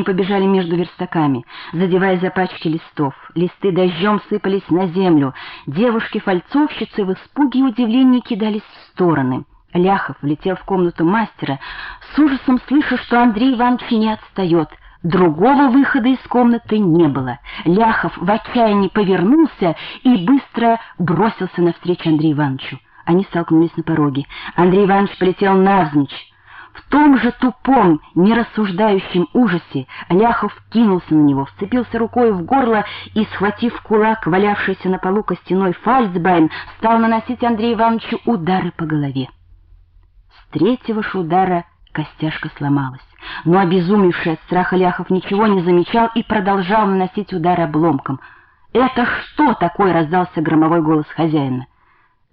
Они побежали между верстаками, задевая за листов. Листы дождем сыпались на землю. Девушки-фальцовщицы в испуге и удивлении кидались в стороны. Ляхов влетел в комнату мастера, с ужасом слыша, что Андрей Иванович не отстает. Другого выхода из комнаты не было. Ляхов в отчаянии повернулся и быстро бросился навстречу Андрею Ивановичу. Они столкнулись на пороге. Андрей Иванович полетел навзничь. В том же тупом, нерассуждающем ужасе Ляхов кинулся на него, вцепился рукой в горло и, схватив кулак, валявшийся на полу костяной фальцбайн, стал наносить Андрею Ивановичу удары по голове. С третьего ж удара костяшка сломалась, но обезумевший от страха Ляхов ничего не замечал и продолжал наносить удары обломком. «Это что такое?» — раздался громовой голос хозяина.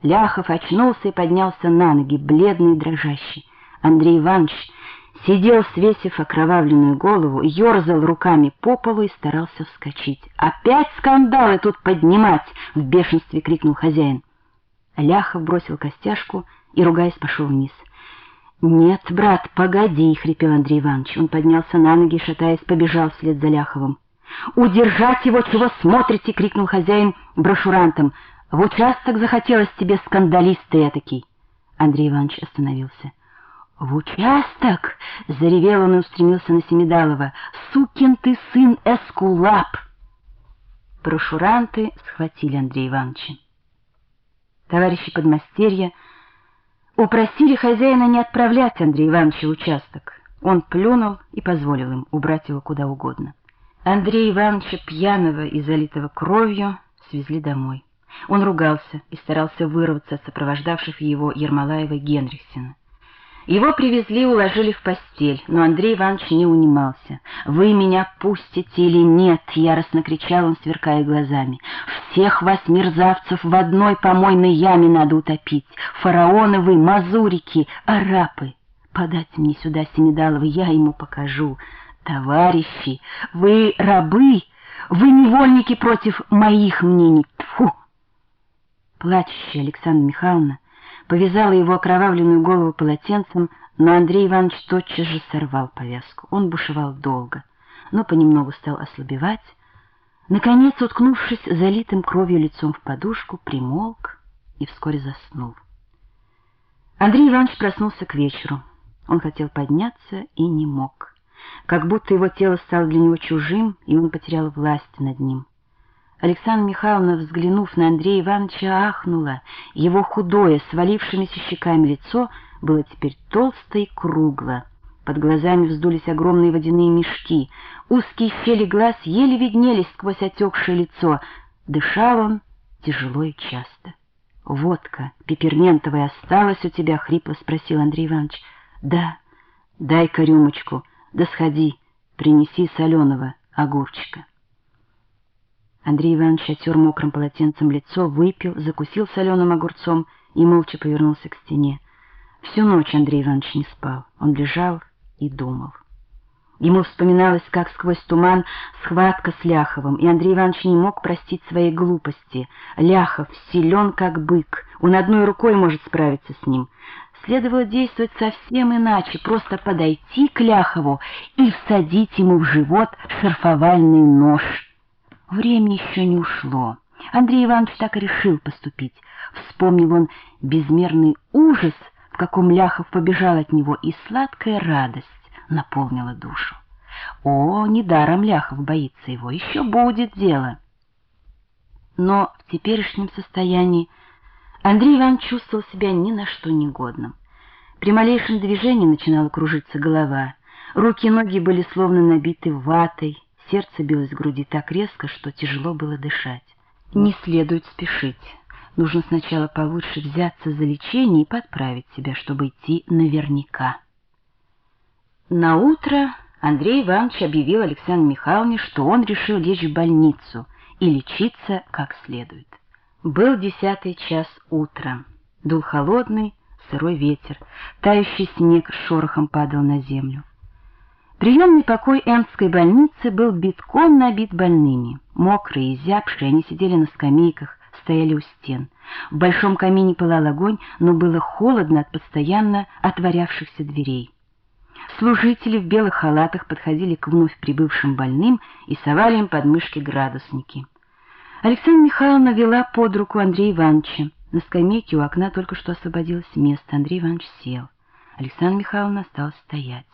Ляхов очнулся и поднялся на ноги, бледный и дрожащий. Андрей Иванович сидел, свесив окровавленную голову, ерзал руками по полу и старался вскочить. «Опять скандалы тут поднимать!» — в бешенстве крикнул хозяин. Ляхов бросил костяшку и, ругаясь, пошел вниз. «Нет, брат, погоди!» — хрипел Андрей Иванович. Он поднялся на ноги, шатаясь, побежал вслед за Ляховым. «Удержать его, чего смотрите!» — крикнул хозяин брошюрантом. «В участок захотелось тебе скандалисты этакий!» Андрей Иванович остановился. «В участок!» — заревел он и устремился на Семидалова. «Сукин ты сын Эскулап!» Прошуранты схватили Андрея Ивановича. Товарищи подмастерья упросили хозяина не отправлять Андрея Ивановича в участок. Он плюнул и позволил им убрать его куда угодно. Андрея Ивановича, пьяного и залитого кровью, свезли домой. Он ругался и старался вырваться от сопровождавших его Ермолаева и Генрихсена. Его привезли и уложили в постель, но Андрей Иванович не унимался. «Вы меня пустите или нет?» — яростно кричал он, сверкая глазами. «Всех вас, мерзавцев, в одной помойной яме надо утопить. Фараоны вы, мазурики, арапы. Подать мне сюда Семидалова, я ему покажу. Товарищи, вы рабы, вы невольники против моих мнений. Тьфу!» Плачущая Александра Михайловна повязала его окровавленную голову полотенцем, но Андрей Иванович тотчас же сорвал повязку. Он бушевал долго, но понемногу стал ослабевать. Наконец, уткнувшись залитым кровью лицом в подушку, примолк и вскоре заснул. Андрей Иванович проснулся к вечеру. Он хотел подняться и не мог. Как будто его тело стало для него чужим, и он потерял власть над ним. Александра Михайловна, взглянув на Андрея Ивановича, ахнула. Его худое, свалившимися щеками лицо было теперь толсто и кругло. Под глазами вздулись огромные водяные мешки. Узкие щели глаз еле виднелись сквозь отекшее лицо. Дышал он тяжело и часто. «Водка пепперментовая осталась у тебя?» — хрипло спросил Андрей Иванович. «Да, дай-ка рюмочку, да сходи, принеси соленого огурчика». Андрей Иванович отер мокрым полотенцем лицо, выпил, закусил соленым огурцом и молча повернулся к стене. Всю ночь Андрей Иванович не спал. Он лежал и думал. Ему вспоминалось, как сквозь туман схватка с Ляховым, и Андрей Иванович не мог простить своей глупости. Ляхов силен, как бык, он одной рукой может справиться с ним. Следовало действовать совсем иначе, просто подойти к Ляхову и всадить ему в живот шарфовальный нож. Время еще не ушло. Андрей Иванович так и решил поступить. Вспомнил он безмерный ужас, в каком Ляхов побежал от него, и сладкая радость наполнила душу. О, недаром Ляхов боится его, еще будет дело. Но в теперешнем состоянии Андрей Иванович чувствовал себя ни на что негодным. При малейшем движении начинала кружиться голова, руки и ноги были словно набиты ватой, Сердце билось в груди так резко, что тяжело было дышать. Не следует спешить. Нужно сначала получше взяться за лечение и подправить себя, чтобы идти наверняка. На утро Андрей Иванович объявил Александре Михайловне, что он решил лечь в больницу и лечиться как следует. Был десятый час утра. Дул холодный, сырой ветер. Тающий снег шорохом падал на землю. Приемный покой Энской больницы был битком набит больными. Мокрые и зябшие, они сидели на скамейках, стояли у стен. В большом камине пылал огонь, но было холодно от постоянно отворявшихся дверей. служители в белых халатах подходили к вновь прибывшим больным и совали им под мышки градусники. Александра Михайловна вела под руку Андрея Ивановича. На скамейке у окна только что освободилось место. Андрей Иванович сел. Александра Михайловна осталась стоять.